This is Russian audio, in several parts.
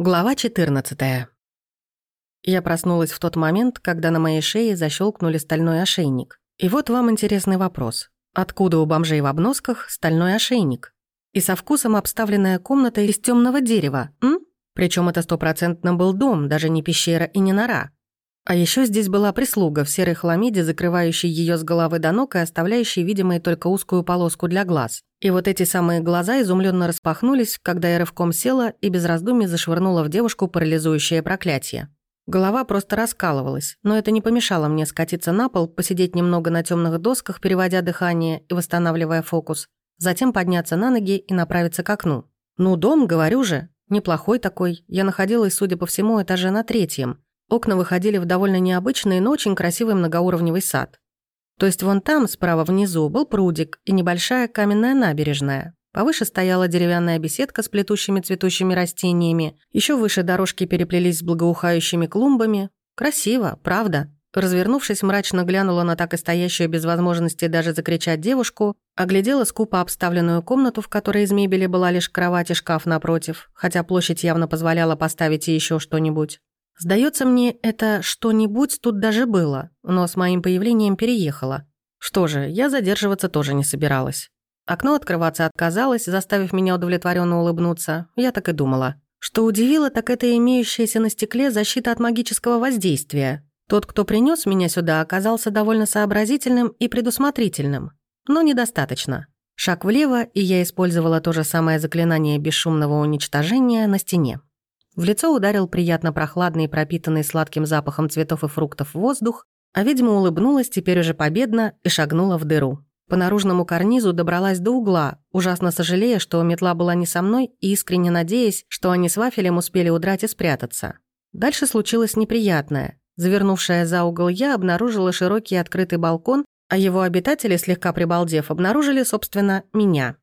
Глава 14. Я проснулась в тот момент, когда на моей шее защелкнули стальной ошейник. И вот вам интересный вопрос. Откуда у бомжей в обносках стальной ошейник? И со вкусом обставленная комната из темного дерева, м? Причем это стопроцентно был дом, даже не пещера и не нора. А еще здесь была прислуга в серой хламиде, закрывающей ее с головы до ног и оставляющей видимой только узкую полоску для глаз. И вот эти самые глаза изумленно распахнулись, когда я рывком села и без раздумий зашвырнула в девушку парализующее проклятие. Голова просто раскалывалась, но это не помешало мне скатиться на пол, посидеть немного на темных досках, переводя дыхание и восстанавливая фокус, затем подняться на ноги и направиться к окну. Ну, дом, говорю же, неплохой такой. Я находилась, судя по всему, этаже на третьем – Окна выходили в довольно необычный, но очень красивый многоуровневый сад. То есть вон там, справа внизу, был прудик и небольшая каменная набережная. Повыше стояла деревянная беседка с плетущими цветущими растениями. Еще выше дорожки переплелись с благоухающими клумбами. Красиво, правда. Развернувшись, мрачно глянула на так и стоящую без возможности даже закричать девушку, оглядела скупо обставленную комнату, в которой из мебели была лишь кровать и шкаф напротив, хотя площадь явно позволяла поставить и еще что-нибудь. Сдается мне, это что-нибудь тут даже было, но с моим появлением переехало. Что же, я задерживаться тоже не собиралась. Окно открываться отказалось, заставив меня удовлетворенно улыбнуться. Я так и думала. Что удивило, так это имеющаяся на стекле защита от магического воздействия. Тот, кто принес меня сюда, оказался довольно сообразительным и предусмотрительным. Но недостаточно. Шаг влево, и я использовала то же самое заклинание бесшумного уничтожения на стене. В лицо ударил приятно прохладный и пропитанный сладким запахом цветов и фруктов воздух, а ведьма улыбнулась теперь уже победно и шагнула в дыру. По наружному карнизу добралась до угла, ужасно сожалея, что метла была не со мной и искренне надеясь, что они с Вафелем успели удрать и спрятаться. Дальше случилось неприятное. Завернувшая за угол я обнаружила широкий открытый балкон, а его обитатели, слегка прибалдев, обнаружили, собственно, меня.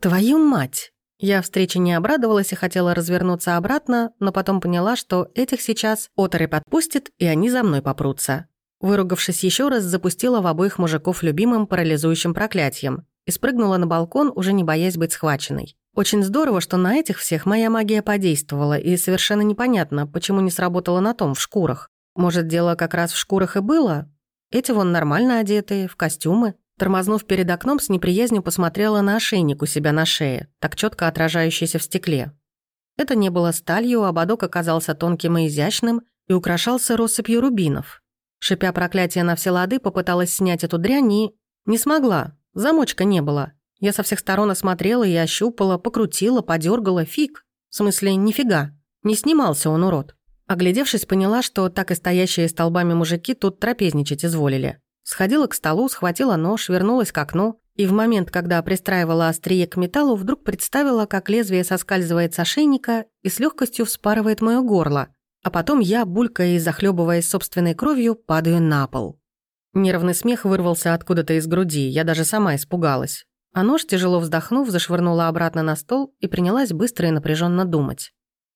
«Твою мать!» Я встрече не обрадовалась и хотела развернуться обратно, но потом поняла, что этих сейчас оторы подпустит, и они за мной попрутся. Выругавшись еще раз, запустила в обоих мужиков любимым парализующим проклятием и спрыгнула на балкон, уже не боясь быть схваченной. Очень здорово, что на этих всех моя магия подействовала, и совершенно непонятно, почему не сработала на том, в шкурах. Может, дело как раз в шкурах и было? Эти вон нормально одетые, в костюмы. Тормознув перед окном, с неприязнью посмотрела на ошейник у себя на шее, так четко отражающийся в стекле. Это не было сталью, ободок оказался тонким и изящным и украшался россыпью рубинов. Шипя проклятие на все лады, попыталась снять эту дрянь и... Не смогла, замочка не было. Я со всех сторон осмотрела и ощупала, покрутила, подергала, фиг. В смысле, нифига. Не снимался он, урод. Оглядевшись, поняла, что так и стоящие столбами мужики тут трапезничать изволили. Сходила к столу, схватила нож, вернулась к окну, и в момент, когда пристраивала острие к металлу, вдруг представила, как лезвие соскальзывает с ошейника и с легкостью вспарывает мое горло, а потом я, булькая и захлебываясь собственной кровью, падаю на пол. Нервный смех вырвался откуда-то из груди, я даже сама испугалась. А нож, тяжело вздохнув, зашвырнула обратно на стол и принялась быстро и напряженно думать.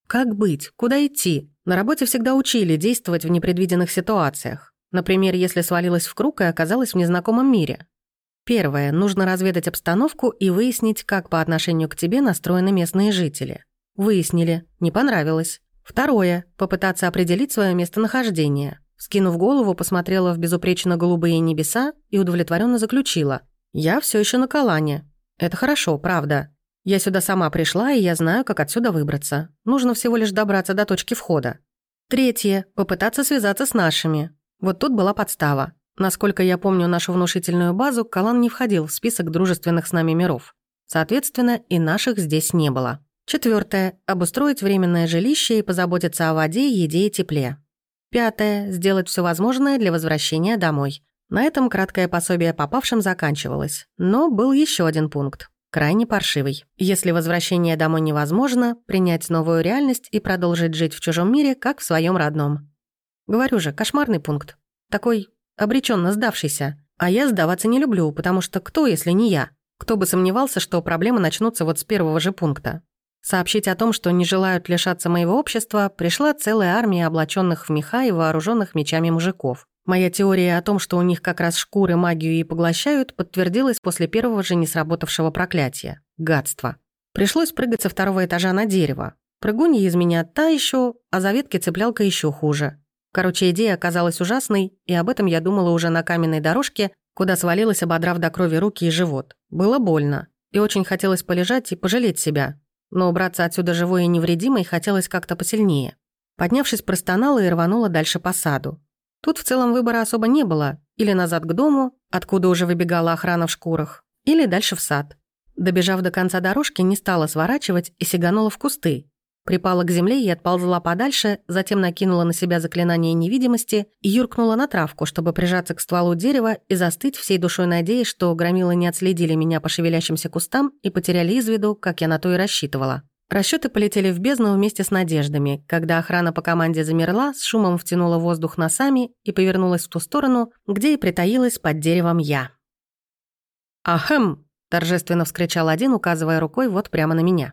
Как быть? Куда идти? На работе всегда учили действовать в непредвиденных ситуациях. Например, если свалилась в круг и оказалась в незнакомом мире. Первое. Нужно разведать обстановку и выяснить, как по отношению к тебе настроены местные жители. Выяснили. Не понравилось. Второе. Попытаться определить свое местонахождение. Скинув голову, посмотрела в безупречно голубые небеса и удовлетворенно заключила. «Я все еще на Калане. Это хорошо, правда. Я сюда сама пришла, и я знаю, как отсюда выбраться. Нужно всего лишь добраться до точки входа. Третье. Попытаться связаться с нашими. Вот тут была подстава. Насколько я помню нашу внушительную базу, Калан не входил в список дружественных с нами миров. Соответственно, и наших здесь не было. Четвертое – обустроить временное жилище и позаботиться о воде, еде и тепле. Пятое – сделать все возможное для возвращения домой. На этом краткое пособие попавшим заканчивалось. Но был еще один пункт. Крайне паршивый. Если возвращение домой невозможно, принять новую реальность и продолжить жить в чужом мире, как в своем родном. Говорю же, кошмарный пункт. Такой обреченно сдавшийся. А я сдаваться не люблю, потому что кто, если не я? Кто бы сомневался, что проблемы начнутся вот с первого же пункта. Сообщить о том, что не желают лишаться моего общества, пришла целая армия облаченных в меха и вооруженных мечами мужиков. Моя теория о том, что у них как раз шкуры магию и поглощают, подтвердилась после первого же не сработавшего проклятия – гадства. Пришлось прыгать со второго этажа на дерево. Прыгунья из меня та еще, а за ветки цеплялка еще хуже. Короче, идея оказалась ужасной, и об этом я думала уже на каменной дорожке, куда свалилась, ободрав до крови руки и живот. Было больно, и очень хотелось полежать и пожалеть себя. Но убраться отсюда живой и невредимой хотелось как-то посильнее. Поднявшись, простонала и рванула дальше по саду. Тут в целом выбора особо не было. Или назад к дому, откуда уже выбегала охрана в шкурах, или дальше в сад. Добежав до конца дорожки, не стала сворачивать и сиганула в кусты. Припала к земле и отползла подальше, затем накинула на себя заклинание невидимости и юркнула на травку, чтобы прижаться к стволу дерева и застыть всей душой надеясь, что громилы не отследили меня по шевелящимся кустам и потеряли из виду, как я на то и рассчитывала. Расчеты полетели в бездну вместе с надеждами, когда охрана по команде замерла, с шумом втянула воздух носами и повернулась в ту сторону, где и притаилась под деревом я. «Ахэм!» – торжественно вскричал один, указывая рукой вот прямо на меня.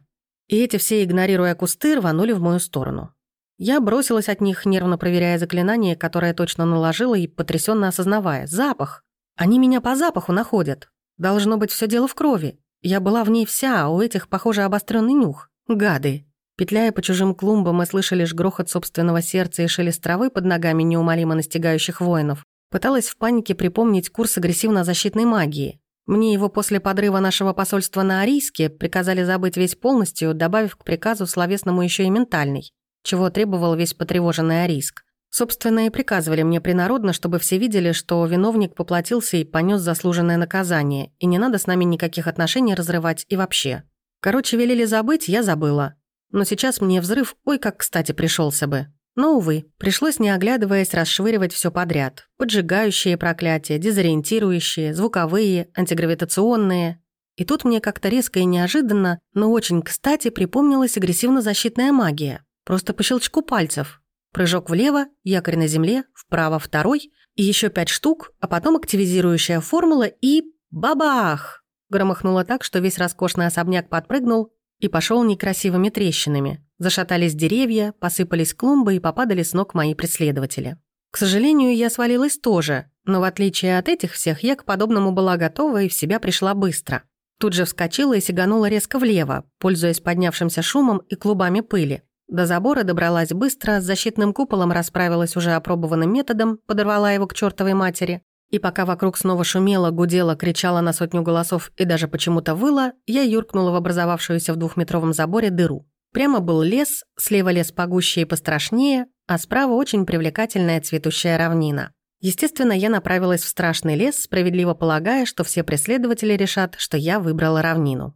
И эти все, игнорируя кусты, рванули в мою сторону. Я бросилась от них, нервно проверяя заклинание, которое точно наложила и потрясенно осознавая. Запах! Они меня по запаху находят. Должно быть, все дело в крови. Я была в ней вся, а у этих, похоже, обостренный нюх. Гады. Петляя по чужим клумбам, мы слышали лишь грохот собственного сердца и шелест травы под ногами неумолимо настигающих воинов. Пыталась в панике припомнить курс агрессивно-защитной магии. Мне его после подрыва нашего посольства на Арийске приказали забыть весь полностью, добавив к приказу словесному еще и ментальный, чего требовал весь потревоженный Арийск. Собственно, и приказывали мне принародно, чтобы все видели, что виновник поплатился и понес заслуженное наказание, и не надо с нами никаких отношений разрывать и вообще. Короче, велели забыть, я забыла. Но сейчас мне взрыв ой как кстати пришелся бы. Но, увы, пришлось, не оглядываясь, расшвыривать все подряд. Поджигающие проклятия, дезориентирующие, звуковые, антигравитационные. И тут мне как-то резко и неожиданно, но очень кстати припомнилась агрессивно-защитная магия. Просто по щелчку пальцев. Прыжок влево, якорь на земле, вправо второй, и еще пять штук, а потом активизирующая формула и... Бабах! Громыхнуло так, что весь роскошный особняк подпрыгнул и пошел некрасивыми трещинами. Зашатались деревья, посыпались клумбы и попадали с ног мои преследователи. К сожалению, я свалилась тоже, но в отличие от этих всех, я к подобному была готова и в себя пришла быстро. Тут же вскочила и сиганула резко влево, пользуясь поднявшимся шумом и клубами пыли. До забора добралась быстро, с защитным куполом расправилась уже опробованным методом, подорвала его к чертовой матери. И пока вокруг снова шумело, гудело, кричала на сотню голосов и даже почему-то выла, я юркнула в образовавшуюся в двухметровом заборе дыру. Прямо был лес, слева лес погуще и пострашнее, а справа очень привлекательная цветущая равнина. Естественно, я направилась в страшный лес, справедливо полагая, что все преследователи решат, что я выбрала равнину.